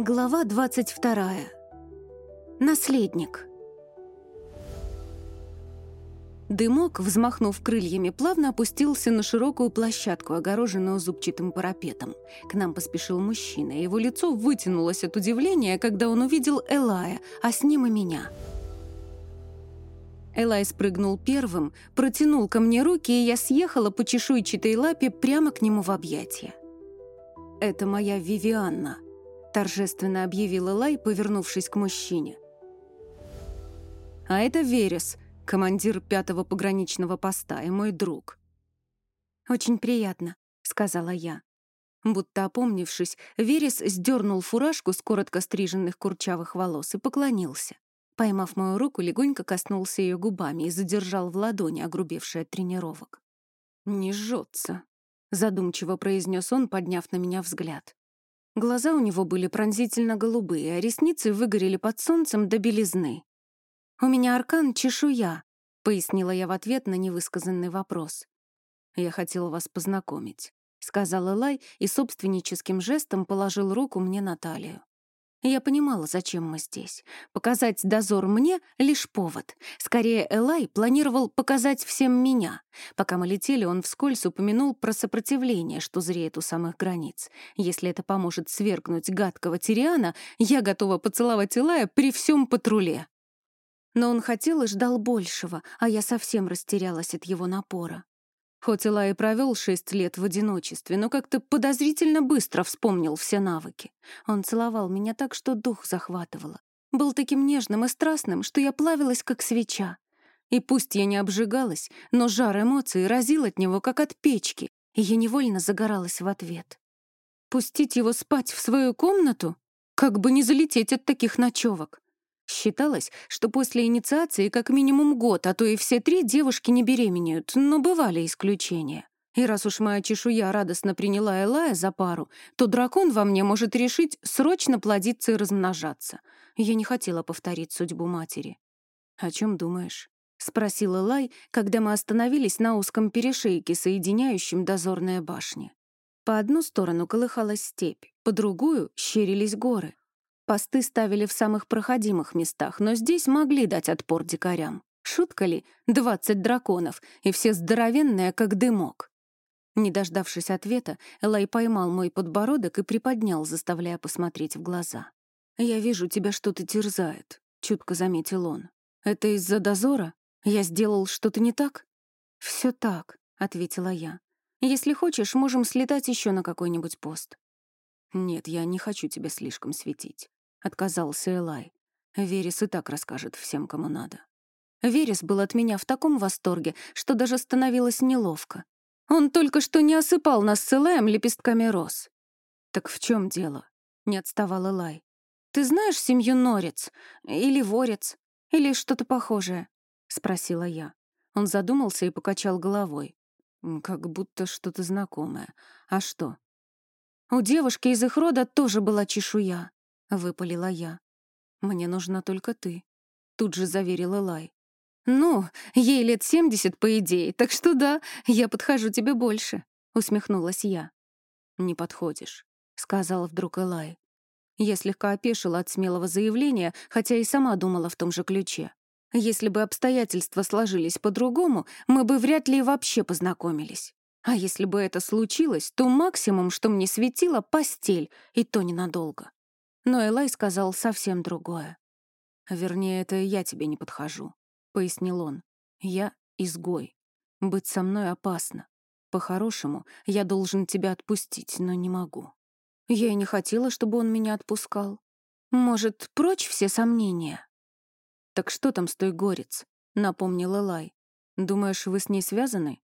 Глава 22. Наследник. Дымок, взмахнув крыльями, плавно опустился на широкую площадку, огороженную зубчатым парапетом. К нам поспешил мужчина, и его лицо вытянулось от удивления, когда он увидел Элая, а с ним и меня. Элай спрыгнул первым, протянул ко мне руки, и я съехала по чешуйчатой лапе прямо к нему в объятия. «Это моя Вивианна», — торжественно объявила Лай, повернувшись к мужчине. «А это Верес, командир пятого пограничного поста и мой друг». «Очень приятно», — сказала я. Будто опомнившись, Верес сдернул фуражку с коротко стриженных курчавых волос и поклонился. Поймав мою руку, легонько коснулся ее губами и задержал в ладони, огрубевший от тренировок. «Не жжется», — задумчиво произнес он, подняв на меня взгляд. Глаза у него были пронзительно голубые, а ресницы выгорели под солнцем до белизны. «У меня аркан — чешуя», — пояснила я в ответ на невысказанный вопрос. «Я хотел вас познакомить», — сказал Элай и собственническим жестом положил руку мне на талию. Я понимала, зачем мы здесь. Показать дозор мне — лишь повод. Скорее, Элай планировал показать всем меня. Пока мы летели, он вскользь упомянул про сопротивление, что зреет у самых границ. Если это поможет свергнуть гадкого Тириана, я готова поцеловать Элая при всем патруле. Но он хотел и ждал большего, а я совсем растерялась от его напора. Хоть Илай провел шесть лет в одиночестве, но как-то подозрительно быстро вспомнил все навыки. Он целовал меня так, что дух захватывало. Был таким нежным и страстным, что я плавилась, как свеча. И пусть я не обжигалась, но жар эмоций разил от него, как от печки, и я невольно загоралась в ответ. Пустить его спать в свою комнату? Как бы не залететь от таких ночевок. Считалось, что после инициации как минимум год, а то и все три девушки не беременеют, но бывали исключения. И раз уж моя чешуя радостно приняла Элая за пару, то дракон во мне может решить срочно плодиться и размножаться. Я не хотела повторить судьбу матери. «О чем думаешь?» — спросил Элай, когда мы остановились на узком перешейке, соединяющем дозорные башни. По одну сторону колыхалась степь, по другую — щерились горы. Посты ставили в самых проходимых местах, но здесь могли дать отпор дикарям. Шутка ли? Двадцать драконов, и все здоровенные, как дымок. Не дождавшись ответа, Элай поймал мой подбородок и приподнял, заставляя посмотреть в глаза. «Я вижу, тебя что-то терзает», — чутко заметил он. «Это из-за дозора? Я сделал что-то не так?» «Все так», — ответила я. «Если хочешь, можем слетать еще на какой-нибудь пост». «Нет, я не хочу тебя слишком светить. — отказался Элай. «Верес и так расскажет всем, кому надо». Верес был от меня в таком восторге, что даже становилось неловко. Он только что не осыпал нас с Элаем лепестками роз. «Так в чем дело?» — не отставал Элай. «Ты знаешь семью Норец? Или Ворец? Или что-то похожее?» — спросила я. Он задумался и покачал головой. «Как будто что-то знакомое. А что?» «У девушки из их рода тоже была чешуя. — выпалила я. «Мне нужна только ты», — тут же заверила Лай. «Ну, ей лет семьдесят, по идее, так что да, я подхожу тебе больше», — усмехнулась я. «Не подходишь», — сказала вдруг Элай. Я слегка опешила от смелого заявления, хотя и сама думала в том же ключе. Если бы обстоятельства сложились по-другому, мы бы вряд ли вообще познакомились. А если бы это случилось, то максимум, что мне светило, — постель, и то ненадолго. Но Элай сказал совсем другое. «Вернее, это я тебе не подхожу», — пояснил он. «Я изгой. Быть со мной опасно. По-хорошему, я должен тебя отпустить, но не могу». Я и не хотела, чтобы он меня отпускал. Может, прочь все сомнения? «Так что там с той горец?» — напомнил Элай. «Думаешь, вы с ней связаны?»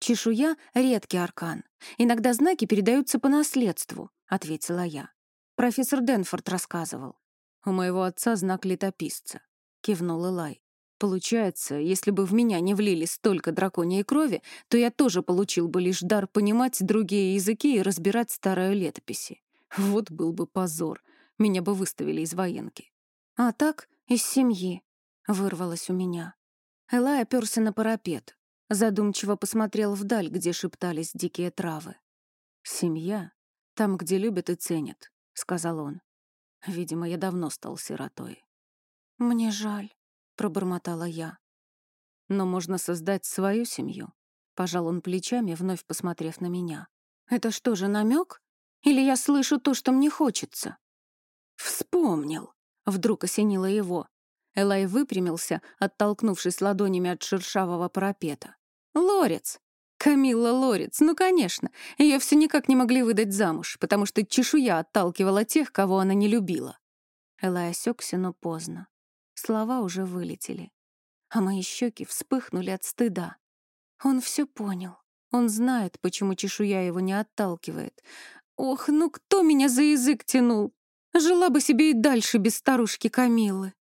«Чешуя — редкий аркан. Иногда знаки передаются по наследству», — ответила я. Профессор Денфорд рассказывал. «У моего отца знак летописца», — кивнул Элай. «Получается, если бы в меня не влили столько драконьей крови, то я тоже получил бы лишь дар понимать другие языки и разбирать старые летописи. Вот был бы позор. Меня бы выставили из военки». «А так, из семьи», — вырвалось у меня. Элай оперся на парапет, задумчиво посмотрел вдаль, где шептались дикие травы. «Семья — там, где любят и ценят. — сказал он. Видимо, я давно стал сиротой. «Мне жаль», — пробормотала я. «Но можно создать свою семью», — пожал он плечами, вновь посмотрев на меня. «Это что же, намек? Или я слышу то, что мне хочется?» «Вспомнил», — вдруг осенило его. Элай выпрямился, оттолкнувшись ладонями от шершавого парапета. «Лорец! Камилла Лорец, ну, конечно. Ее все никак не могли выдать замуж, потому что чешуя отталкивала тех, кого она не любила». Элай осекся, но поздно. Слова уже вылетели. А мои щеки вспыхнули от стыда. Он все понял. Он знает, почему чешуя его не отталкивает. Ох, ну кто меня за язык тянул? Жила бы себе и дальше без старушки Камиллы.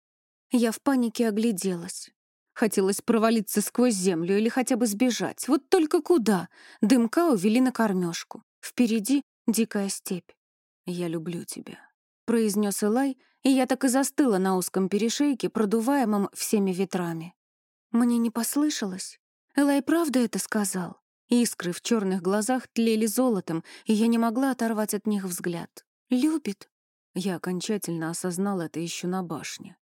Я в панике огляделась. Хотелось провалиться сквозь землю или хотя бы сбежать. Вот только куда? Дымка увели на кормежку. Впереди дикая степь. «Я люблю тебя», — произнес Элай, и я так и застыла на узком перешейке, продуваемом всеми ветрами. Мне не послышалось. Элай правда это сказал? Искры в черных глазах тлели золотом, и я не могла оторвать от них взгляд. «Любит?» Я окончательно осознал это еще на башне.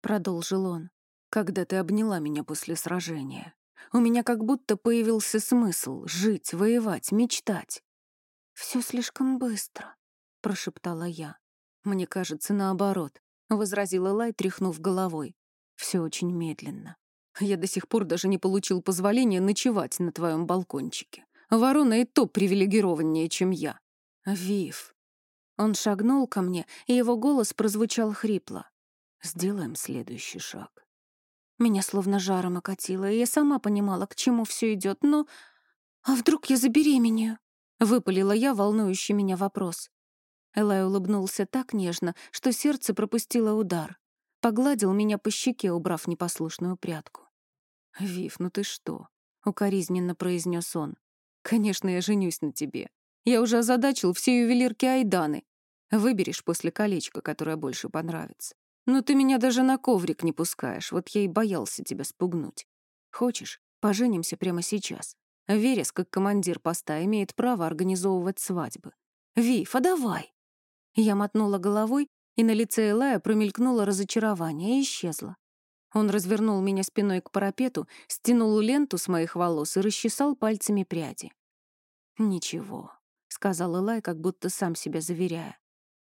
Продолжил он. Когда ты обняла меня после сражения, у меня как будто появился смысл жить, воевать, мечтать. Все слишком быстро, прошептала я. Мне кажется, наоборот, возразила Лай, тряхнув головой. Все очень медленно. Я до сих пор даже не получил позволения ночевать на твоем балкончике. Ворона и то привилегированнее, чем я. Вив. Он шагнул ко мне, и его голос прозвучал хрипло. Сделаем следующий шаг. Меня словно жаром окатило, и я сама понимала, к чему все идет, но... «А вдруг я забеременею?» — выпалила я волнующий меня вопрос. Элай улыбнулся так нежно, что сердце пропустило удар. Погладил меня по щеке, убрав непослушную прядку. «Вив, ну ты что?» — укоризненно произнес он. «Конечно, я женюсь на тебе. Я уже озадачил все ювелирки Айданы. Выберешь после колечка, которое больше понравится. Но ты меня даже на коврик не пускаешь, вот я и боялся тебя спугнуть. Хочешь, поженимся прямо сейчас? Верес, как командир поста, имеет право организовывать свадьбы. Вив, а давай!» Я мотнула головой, и на лице Элая промелькнуло разочарование и исчезло. Он развернул меня спиной к парапету, стянул ленту с моих волос и расчесал пальцами пряди. «Ничего», — сказал Элай, как будто сам себя заверяя.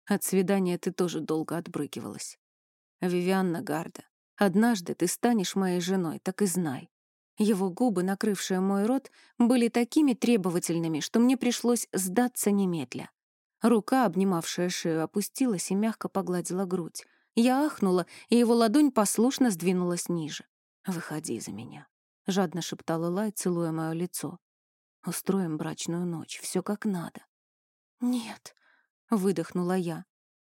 «От свидания ты тоже долго отбрыкивалась. Вивианна Гарда, однажды ты станешь моей женой, так и знай. Его губы, накрывшие мой рот, были такими требовательными, что мне пришлось сдаться немедля. Рука, обнимавшая шею, опустилась и мягко погладила грудь. Я ахнула, и его ладонь послушно сдвинулась ниже. «Выходи за меня», — жадно шептал Лай, целуя мое лицо. «Устроим брачную ночь, все как надо». «Нет», — выдохнула я.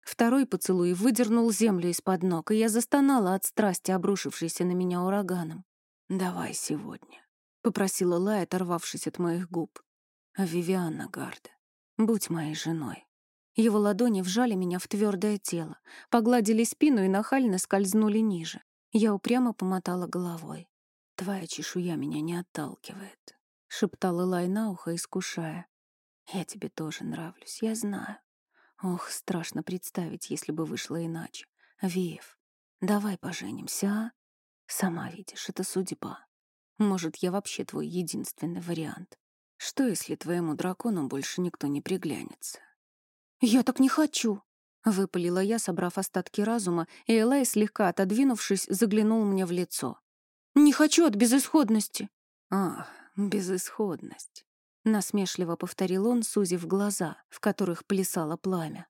Второй поцелуй выдернул землю из-под ног, и я застонала от страсти, обрушившейся на меня ураганом. «Давай сегодня», — попросила Лай, оторвавшись от моих губ. «А Вивианна Гарда, будь моей женой». Его ладони вжали меня в твердое тело, погладили спину и нахально скользнули ниже. Я упрямо помотала головой. «Твоя чешуя меня не отталкивает», — шептала Лай на ухо, искушая. «Я тебе тоже нравлюсь, я знаю. Ох, страшно представить, если бы вышло иначе. Виев, давай поженимся, а? Сама видишь, это судьба. Может, я вообще твой единственный вариант. Что, если твоему дракону больше никто не приглянется? Я так не хочу, Выпалила я, собрав остатки разума, и Элай, слегка отодвинувшись, заглянул мне в лицо. «Не хочу от безысходности». «Ах, безысходность. Насмешливо повторил он, сузив глаза, в которых плясало пламя.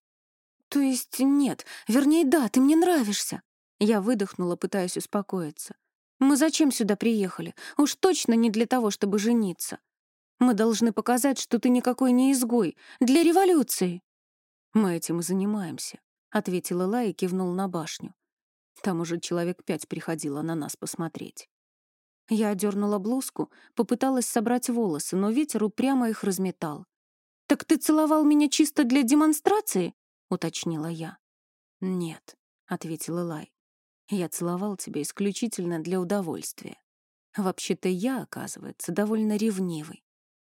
«То есть нет, вернее, да, ты мне нравишься!» Я выдохнула, пытаясь успокоиться. «Мы зачем сюда приехали? Уж точно не для того, чтобы жениться. Мы должны показать, что ты никакой не изгой. Для революции!» «Мы этим и занимаемся», — ответила Ла и кивнул на башню. Там уже человек пять приходило на нас посмотреть. Я одернула блузку, попыталась собрать волосы, но ветер упрямо их разметал. «Так ты целовал меня чисто для демонстрации?» — уточнила я. «Нет», — ответила Лай. «Я целовал тебя исключительно для удовольствия. Вообще-то я, оказывается, довольно ревнивый.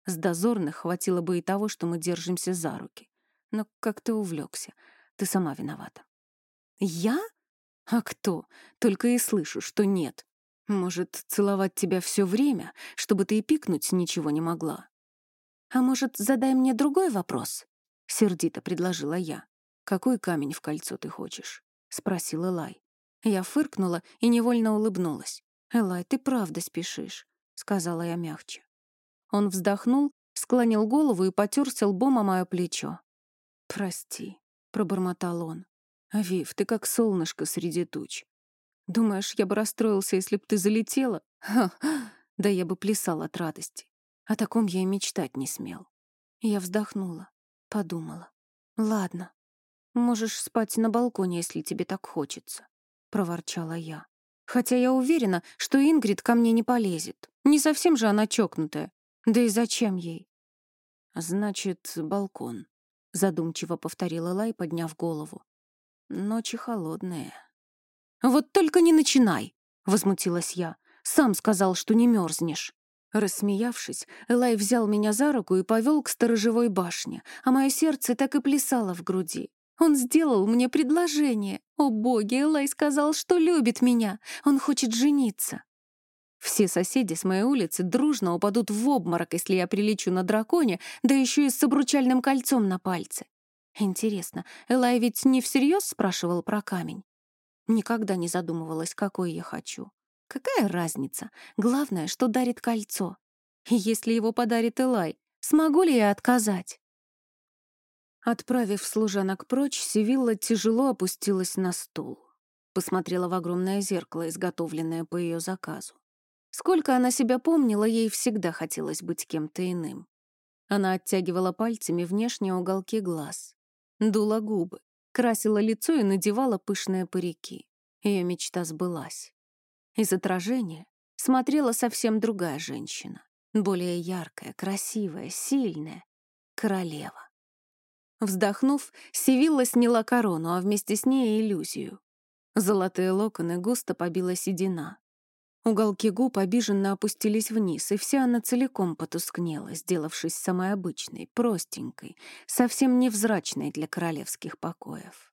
С дозорных хватило бы и того, что мы держимся за руки. Но как ты увлекся, ты сама виновата. «Я? А кто? Только и слышу, что нет. Может, целовать тебя все время, чтобы ты и пикнуть ничего не могла?» «А может, задай мне другой вопрос?» — сердито предложила я. «Какой камень в кольцо ты хочешь?» — спросил Элай. Я фыркнула и невольно улыбнулась. «Элай, ты правда спешишь», — сказала я мягче. Он вздохнул, склонил голову и потерся лбом о мое плечо. «Прости», — пробормотал он. «Авив, ты как солнышко среди туч. Думаешь, я бы расстроился, если б ты залетела? Ха, да я бы плясал от радости. О таком я и мечтать не смел. Я вздохнула, подумала. Ладно, можешь спать на балконе, если тебе так хочется, проворчала я. Хотя я уверена, что Ингрид ко мне не полезет. Не совсем же она чокнутая. Да и зачем ей? Значит, балкон, задумчиво повторила Лай, подняв голову. Ночи холодные. Вот только не начинай, возмутилась я. Сам сказал, что не мерзнешь. Рассмеявшись, Элай взял меня за руку и повел к сторожевой башне, а мое сердце так и плясало в груди. Он сделал мне предложение. О боги, Элай сказал, что любит меня. Он хочет жениться. Все соседи с моей улицы дружно упадут в обморок, если я прилечу на драконе, да еще и с обручальным кольцом на пальце. Интересно, Элай ведь не всерьез спрашивал про камень? Никогда не задумывалась, какой я хочу. Какая разница? Главное, что дарит кольцо. И если его подарит Элай, смогу ли я отказать? Отправив служанок прочь, Сивилла тяжело опустилась на стул. Посмотрела в огромное зеркало, изготовленное по ее заказу. Сколько она себя помнила, ей всегда хотелось быть кем-то иным. Она оттягивала пальцами внешние уголки глаз, дула губы, красила лицо и надевала пышные парики. Ее мечта сбылась. Из отражения смотрела совсем другая женщина, более яркая, красивая, сильная, королева. Вздохнув, Сивилла сняла корону, а вместе с ней иллюзию. Золотые локоны густо побила седина. Уголки губ обиженно опустились вниз, и вся она целиком потускнела, сделавшись самой обычной, простенькой, совсем невзрачной для королевских покоев.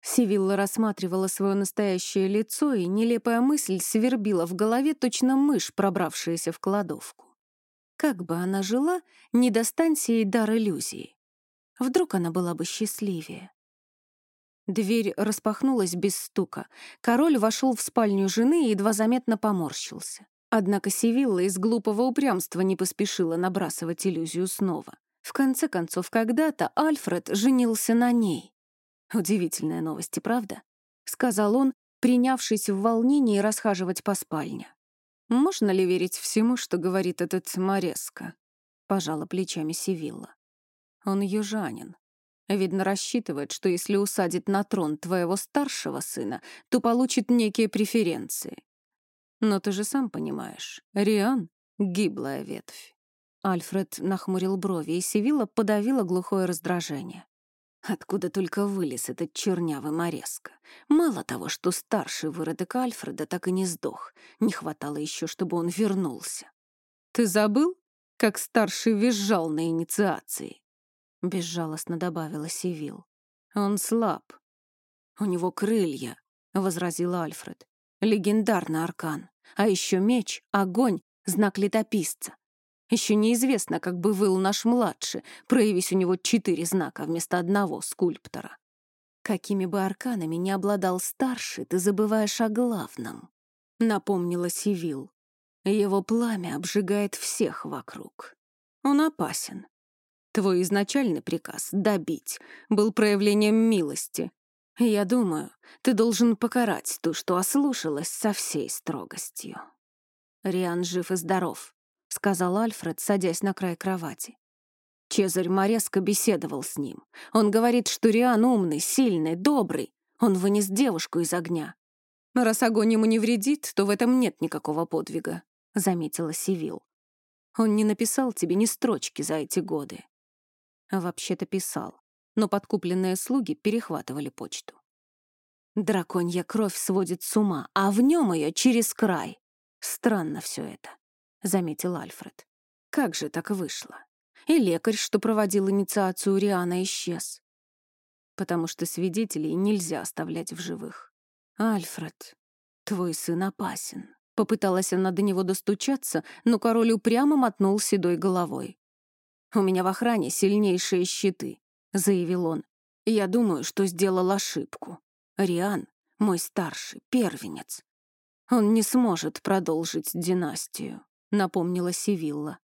Сивилла рассматривала свое настоящее лицо, и нелепая мысль свербила в голове точно мышь, пробравшаяся в кладовку. Как бы она жила, не достанься ей дар иллюзии. Вдруг она была бы счастливее. Дверь распахнулась без стука. Король вошел в спальню жены и едва заметно поморщился. Однако Сивилла из глупого упрямства не поспешила набрасывать иллюзию снова. В конце концов, когда-то Альфред женился на ней. «Удивительная новость, правда?» — сказал он, принявшись в волнении расхаживать по спальне. «Можно ли верить всему, что говорит этот Мореско?» — пожала плечами Сивилла. Он южанин. Видно, рассчитывает, что если усадит на трон твоего старшего сына, то получит некие преференции. Но ты же сам понимаешь, Риан — гиблая ветвь. Альфред нахмурил брови, и Севилла подавила глухое раздражение. Откуда только вылез этот чернявый морезко. Мало того, что старший выродок Альфреда так и не сдох, не хватало еще, чтобы он вернулся. «Ты забыл, как старший визжал на инициации?» — безжалостно добавила Сивил. «Он слаб. У него крылья», — возразил Альфред. «Легендарный аркан. А еще меч, огонь, знак летописца. Еще неизвестно, как бы выл наш младший, проявись у него четыре знака вместо одного скульптора. Какими бы арканами не обладал старший, ты забываешь о главном», — напомнила Сивил. «Его пламя обжигает всех вокруг. Он опасен, Твой изначальный приказ — добить — был проявлением милости. Я думаю, ты должен покарать ту, что ослушалась со всей строгостью. Риан жив и здоров, — сказал Альфред, садясь на край кровати. Чезарь Мореско беседовал с ним. Он говорит, что Риан умный, сильный, добрый. Он вынес девушку из огня. «Раз огонь ему не вредит, то в этом нет никакого подвига», — заметила Сивил. «Он не написал тебе ни строчки за эти годы. Вообще-то писал, но подкупленные слуги перехватывали почту. Драконья кровь сводит с ума, а в нем ее через край. Странно все это, — заметил Альфред. Как же так вышло? И лекарь, что проводил инициацию Риана, исчез. потому что свидетелей нельзя оставлять в живых. «Альфред, твой сын опасен». Попыталась она до него достучаться, но король упрямо мотнул седой головой. «У меня в охране сильнейшие щиты», — заявил он. «Я думаю, что сделал ошибку. Риан — мой старший, первенец. Он не сможет продолжить династию», — напомнила Сивилла.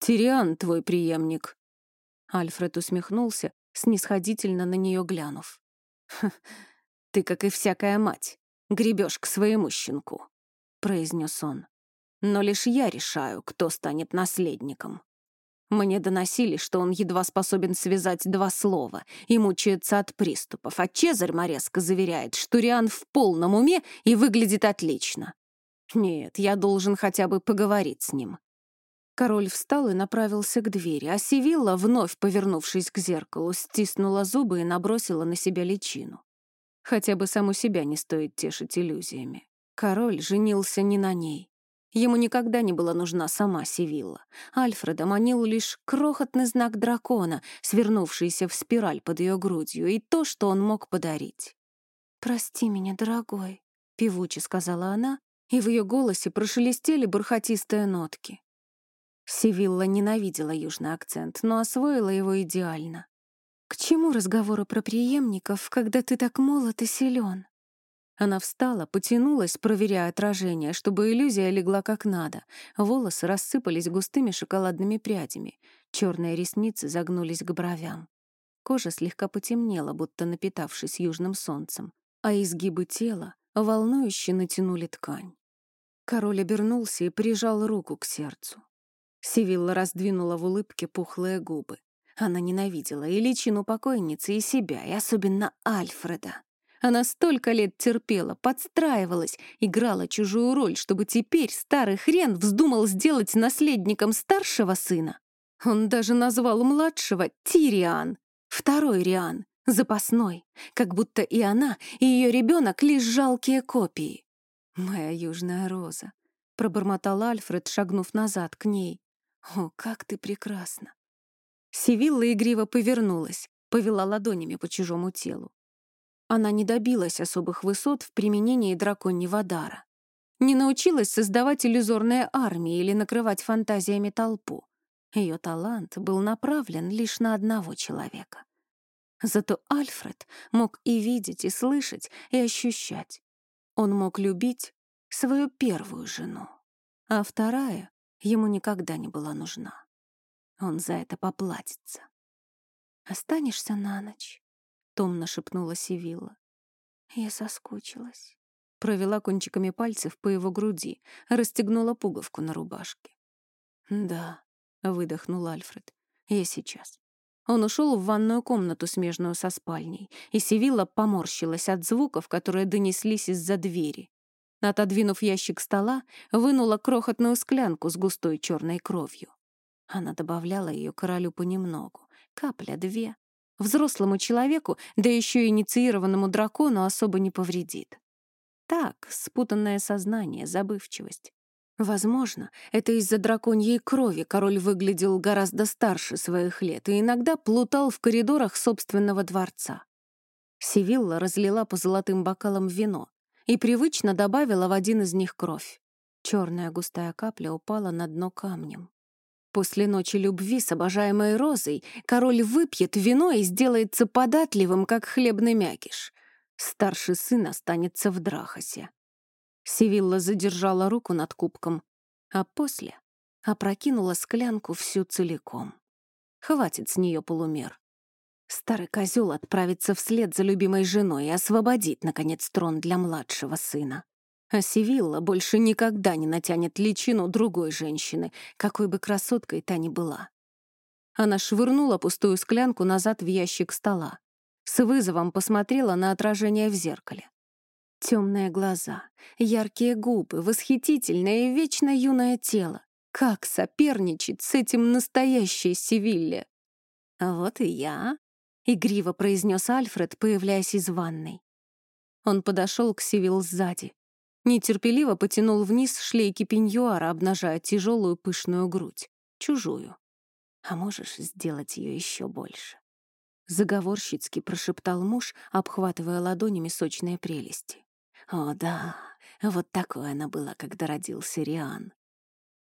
«Тириан твой преемник». Альфред усмехнулся, снисходительно на нее глянув. «Ты, как и всякая мать, гребешь к своему щенку», — произнес он. «Но лишь я решаю, кто станет наследником». Мне доносили, что он едва способен связать два слова и мучается от приступов, а Чезарь Мореско заверяет, что Риан в полном уме и выглядит отлично. Нет, я должен хотя бы поговорить с ним. Король встал и направился к двери, а Сивилла, вновь повернувшись к зеркалу, стиснула зубы и набросила на себя личину. Хотя бы саму себя не стоит тешить иллюзиями. Король женился не на ней. Ему никогда не была нужна сама Сивилла. Альфреда манил лишь крохотный знак дракона, свернувшийся в спираль под ее грудью, и то, что он мог подарить. «Прости меня, дорогой», — певуче сказала она, и в ее голосе прошелестели бархатистые нотки. Сивилла ненавидела южный акцент, но освоила его идеально. «К чему разговоры про преемников, когда ты так молод и силен? Она встала, потянулась, проверяя отражение, чтобы иллюзия легла как надо. Волосы рассыпались густыми шоколадными прядями. Черные ресницы загнулись к бровям. Кожа слегка потемнела, будто напитавшись южным солнцем, а изгибы тела волнующе натянули ткань. Король обернулся и прижал руку к сердцу. Сивилла раздвинула в улыбке пухлые губы. Она ненавидела и личину покойницы, и себя, и особенно Альфреда. Она столько лет терпела, подстраивалась, играла чужую роль, чтобы теперь старый хрен вздумал сделать наследником старшего сына. Он даже назвал младшего Тириан, второй Риан, запасной, как будто и она, и ее ребенок лишь жалкие копии. «Моя южная роза», — пробормотал Альфред, шагнув назад к ней. «О, как ты прекрасна!» Сивилла игриво повернулась, повела ладонями по чужому телу. Она не добилась особых высот в применении драконьего дара. Не научилась создавать иллюзорные армии или накрывать фантазиями толпу. Ее талант был направлен лишь на одного человека. Зато Альфред мог и видеть, и слышать, и ощущать. Он мог любить свою первую жену, а вторая ему никогда не была нужна. Он за это поплатится. «Останешься на ночь?» — томно шепнула Сивилла. Я соскучилась. Провела кончиками пальцев по его груди, расстегнула пуговку на рубашке. «Да», — выдохнул Альфред, — «я сейчас». Он ушел в ванную комнату, смежную со спальней, и Сивилла поморщилась от звуков, которые донеслись из-за двери. Отодвинув ящик стола, вынула крохотную склянку с густой черной кровью. Она добавляла ее королю понемногу, капля-две. Взрослому человеку, да еще и инициированному дракону особо не повредит. Так, спутанное сознание, забывчивость. Возможно, это из-за драконьей крови король выглядел гораздо старше своих лет и иногда плутал в коридорах собственного дворца. Сивилла разлила по золотым бокалам вино, и привычно добавила в один из них кровь. Черная густая капля упала на дно камнем. После ночи любви с обожаемой розой король выпьет вино и сделается податливым, как хлебный мякиш. Старший сын останется в Драхосе. Сивилла задержала руку над кубком, а после опрокинула склянку всю целиком. Хватит с нее полумер. Старый козел отправится вслед за любимой женой и освободит, наконец, трон для младшего сына. А Сивилла больше никогда не натянет личину другой женщины, какой бы красоткой та ни была. Она швырнула пустую склянку назад в ящик стола. С вызовом посмотрела на отражение в зеркале. Темные глаза, яркие губы, восхитительное и вечно юное тело. Как соперничать с этим настоящей Севилле? Вот и я, игриво произнес Альфред, появляясь из ванной. Он подошел к Сивил сзади. Нетерпеливо потянул вниз шлейки пеньюара, обнажая тяжелую пышную грудь. Чужую. А можешь сделать ее еще больше? Заговорщицки прошептал муж, обхватывая ладонями сочные прелести. О, да, вот такой она была, когда родился Риан.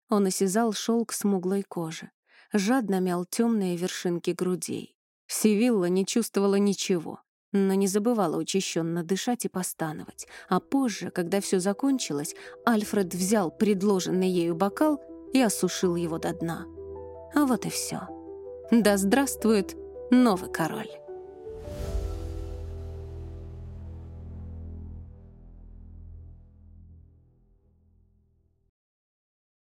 Он осязал шелк смуглой кожи, жадно мял темные вершинки грудей. Сивилла не чувствовала ничего, но не забывала учащенно дышать и постановать. А позже, когда все закончилось, Альфред взял предложенный ею бокал и осушил его до дна. А вот и все. Да здравствует новый король!